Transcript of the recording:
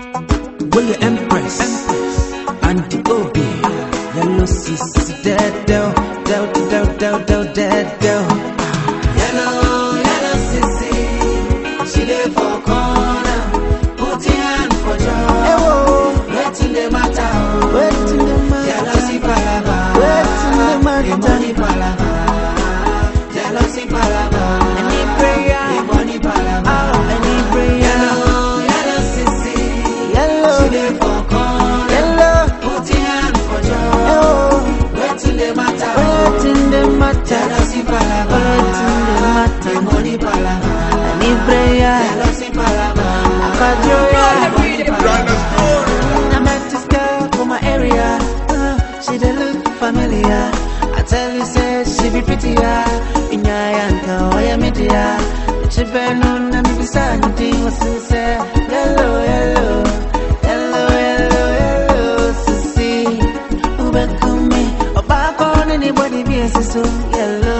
Will you empress? empress. And the OB. Yellow sis, dead, down, down, down, down, down, dead, down. Yellow, yellow sissy. She there for corner. Put your hand for jaw. Hey, Waiting the familiar. I tell you, say she be prettier. In your yanka, why am I dear? Chibenu, and be sad, and thing was sincere. Hello, hello. Hello, yellow. hello. Sissy, Ubekumi, or back on anybody be a sister. Hello.